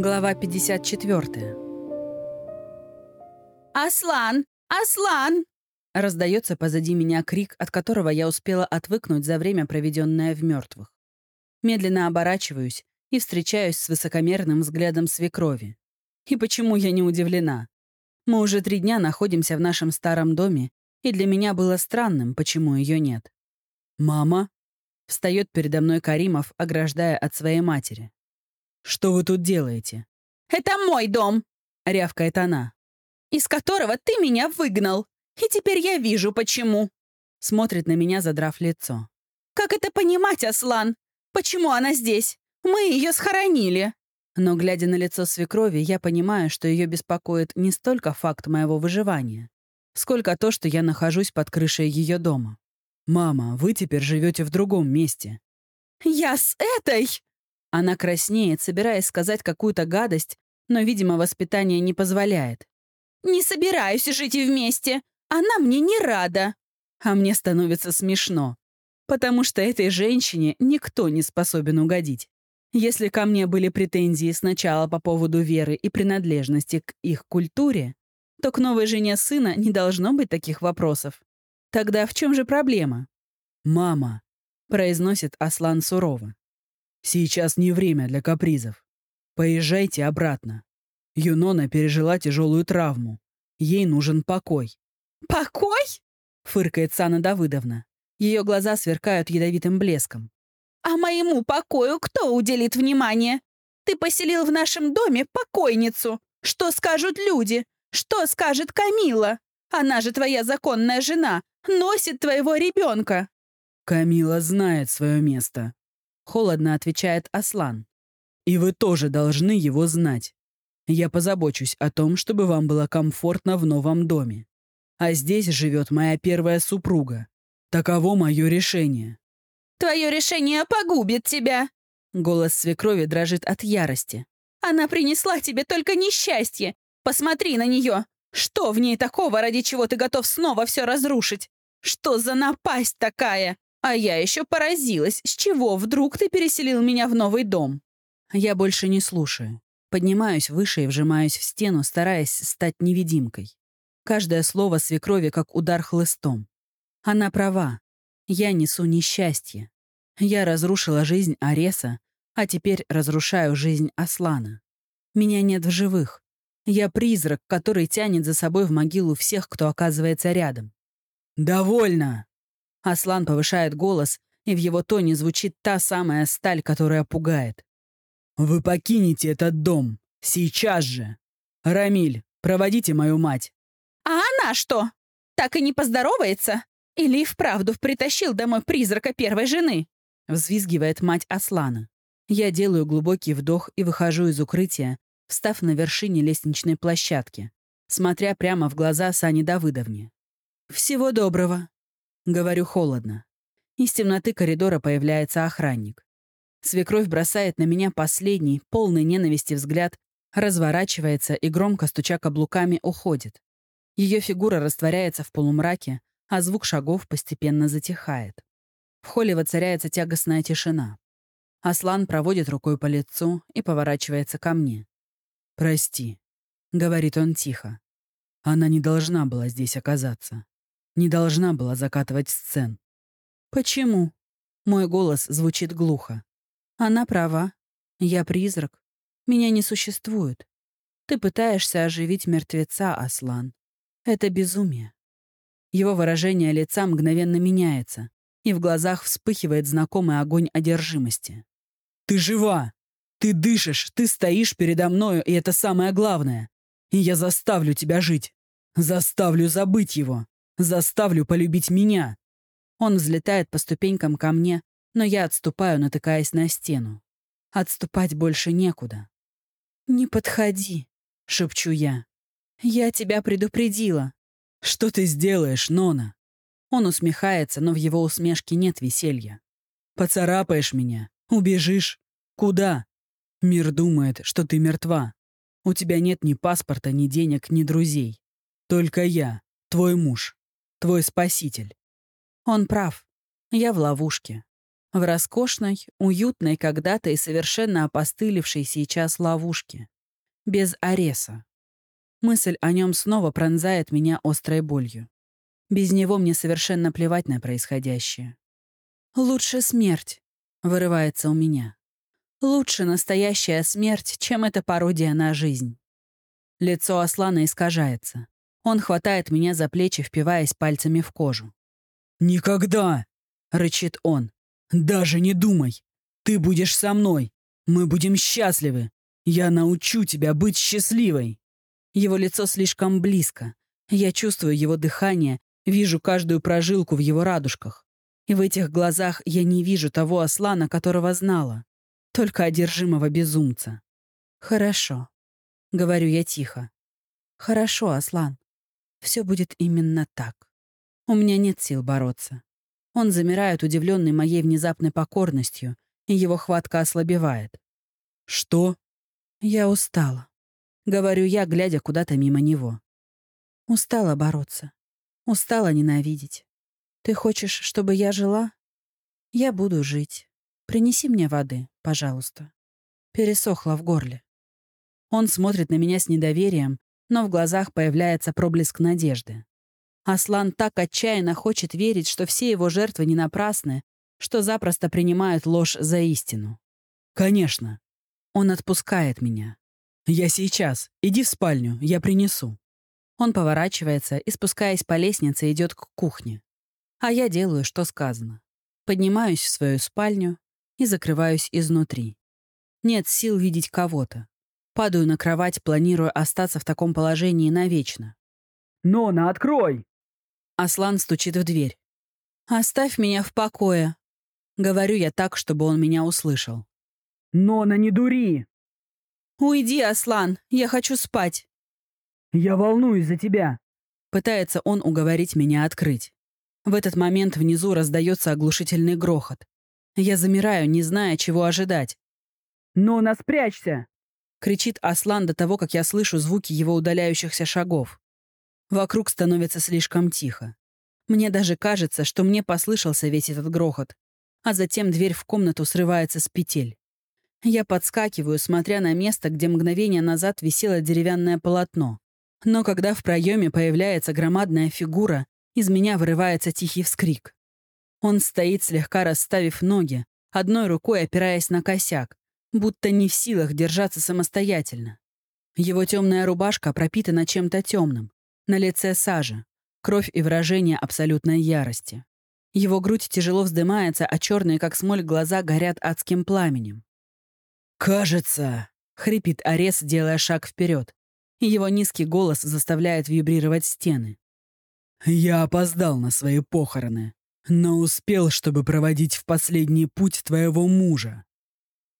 Глава 54. «Аслан! Аслан!» Раздается позади меня крик, от которого я успела отвыкнуть за время, проведенное в мертвых. Медленно оборачиваюсь и встречаюсь с высокомерным взглядом свекрови. И почему я не удивлена? Мы уже три дня находимся в нашем старом доме, и для меня было странным, почему ее нет. «Мама?» — встает передо мной Каримов, ограждая от своей матери. «Что вы тут делаете?» «Это мой дом!» — рявкает она. «Из которого ты меня выгнал. И теперь я вижу, почему». Смотрит на меня, задрав лицо. «Как это понимать, Аслан? Почему она здесь? Мы ее схоронили». Но, глядя на лицо свекрови, я понимаю, что ее беспокоит не столько факт моего выживания, сколько то, что я нахожусь под крышей ее дома. «Мама, вы теперь живете в другом месте». «Я с этой?» Она краснеет, собираясь сказать какую-то гадость, но, видимо, воспитание не позволяет. «Не собираюсь жить вместе. Она мне не рада». А мне становится смешно, потому что этой женщине никто не способен угодить. Если ко мне были претензии сначала по поводу веры и принадлежности к их культуре, то к новой жене сына не должно быть таких вопросов. Тогда в чем же проблема? «Мама», — произносит Аслан сурово. «Сейчас не время для капризов. Поезжайте обратно. Юнона пережила тяжелую травму. Ей нужен покой». «Покой?» — фыркает Сана Давыдовна. Ее глаза сверкают ядовитым блеском. «А моему покою кто уделит внимание? Ты поселил в нашем доме покойницу. Что скажут люди? Что скажет Камила? Она же твоя законная жена, носит твоего ребенка». «Камила знает свое место», — холодно отвечает Аслан. «И вы тоже должны его знать. Я позабочусь о том, чтобы вам было комфортно в новом доме. А здесь живет моя первая супруга. Таково мое решение». «Твое решение погубит тебя!» Голос свекрови дрожит от ярости. «Она принесла тебе только несчастье. Посмотри на нее. Что в ней такого, ради чего ты готов снова все разрушить? Что за напасть такая? А я еще поразилась, с чего вдруг ты переселил меня в новый дом?» Я больше не слушаю. Поднимаюсь выше и вжимаюсь в стену, стараясь стать невидимкой. Каждое слово свекрови как удар хлыстом. Она права. Я несу несчастье. Я разрушила жизнь Ареса, а теперь разрушаю жизнь Аслана. Меня нет в живых. Я призрак, который тянет за собой в могилу всех, кто оказывается рядом. «Довольно!» Аслан повышает голос, и в его тоне звучит та самая сталь, которая пугает. «Вы покинете этот дом. Сейчас же. Рамиль, проводите мою мать». «А она что? Так и не поздоровается? Или и вправду притащил домой призрака первой жены?» Взвизгивает мать Аслана. Я делаю глубокий вдох и выхожу из укрытия, встав на вершине лестничной площадки, смотря прямо в глаза Сане Давыдовне. «Всего доброго», — говорю холодно. Из темноты коридора появляется охранник. Свекровь бросает на меня последний, полный ненависти взгляд, разворачивается и, громко стуча каблуками, уходит. Ее фигура растворяется в полумраке, а звук шагов постепенно затихает. В холле воцаряется тягостная тишина. Аслан проводит рукой по лицу и поворачивается ко мне. «Прости», — говорит он тихо. «Она не должна была здесь оказаться. Не должна была закатывать сцен». «Почему?» Мой голос звучит глухо. «Она права. Я призрак. Меня не существует. Ты пытаешься оживить мертвеца, Аслан. Это безумие». Его выражение лица мгновенно меняется, и в глазах вспыхивает знакомый огонь одержимости. «Ты жива!» Ты дышишь, ты стоишь передо мною, и это самое главное. И я заставлю тебя жить. Заставлю забыть его. Заставлю полюбить меня. Он взлетает по ступенькам ко мне, но я отступаю, натыкаясь на стену. Отступать больше некуда. «Не подходи», — шепчу я. «Я тебя предупредила». «Что ты сделаешь, Нона?» Он усмехается, но в его усмешке нет веселья. «Поцарапаешь меня? Убежишь? Куда? Мир думает, что ты мертва. У тебя нет ни паспорта, ни денег, ни друзей. Только я, твой муж, твой спаситель. Он прав. Я в ловушке. В роскошной, уютной когда-то и совершенно опостылевшей сейчас ловушке. Без Ареса. Мысль о нем снова пронзает меня острой болью. Без него мне совершенно плевать на происходящее. «Лучше смерть», — вырывается у меня. «Лучше настоящая смерть, чем эта пародия на жизнь». Лицо Аслана искажается. Он хватает меня за плечи, впиваясь пальцами в кожу. «Никогда!» — рычит он. «Даже не думай! Ты будешь со мной! Мы будем счастливы! Я научу тебя быть счастливой!» Его лицо слишком близко. Я чувствую его дыхание, вижу каждую прожилку в его радужках. И в этих глазах я не вижу того Аслана, которого знала. Только одержимого безумца. «Хорошо», — говорю я тихо. «Хорошо, Аслан. Все будет именно так. У меня нет сил бороться». Он замирает, удивленный моей внезапной покорностью, и его хватка ослабевает. «Что?» «Я устала», — говорю я, глядя куда-то мимо него. «Устала бороться. Устала ненавидеть. Ты хочешь, чтобы я жила? Я буду жить. Принеси мне воды, пожалуйста. Пересохла в горле». Он смотрит на меня с недоверием, но в глазах появляется проблеск надежды. Аслан так отчаянно хочет верить, что все его жертвы не напрасны, что запросто принимает ложь за истину. «Конечно». Он отпускает меня. «Я сейчас. Иди в спальню, я принесу». Он поворачивается и, спускаясь по лестнице, идет к кухне. А я делаю, что сказано. Поднимаюсь в свою спальню и закрываюсь изнутри. Нет сил видеть кого-то. Падаю на кровать, планируя остаться в таком положении навечно. «Нона, открой!» Аслан стучит в дверь. «Оставь меня в покое», — говорю я так, чтобы он меня услышал. «Нона, не дури!» «Уйди, Аслан, я хочу спать». «Я волнуюсь за тебя», — пытается он уговорить меня открыть. В этот момент внизу раздается оглушительный грохот. Я замираю, не зная, чего ожидать. «Нона, спрячься!» — кричит Аслан до того, как я слышу звуки его удаляющихся шагов. Вокруг становится слишком тихо. Мне даже кажется, что мне послышался весь этот грохот. А затем дверь в комнату срывается с петель. Я подскакиваю, смотря на место, где мгновение назад висело деревянное полотно. Но когда в проеме появляется громадная фигура, из меня вырывается тихий вскрик. Он стоит, слегка расставив ноги, одной рукой опираясь на косяк, будто не в силах держаться самостоятельно. Его темная рубашка пропитана чем-то темным. На лице сажа. Кровь и выражение абсолютной ярости. Его грудь тяжело вздымается, а черные, как смоль, глаза горят адским пламенем. «Кажется!» — хрипит Арес, делая шаг вперед. Его низкий голос заставляет вибрировать стены. «Я опоздал на свои похороны, но успел, чтобы проводить в последний путь твоего мужа.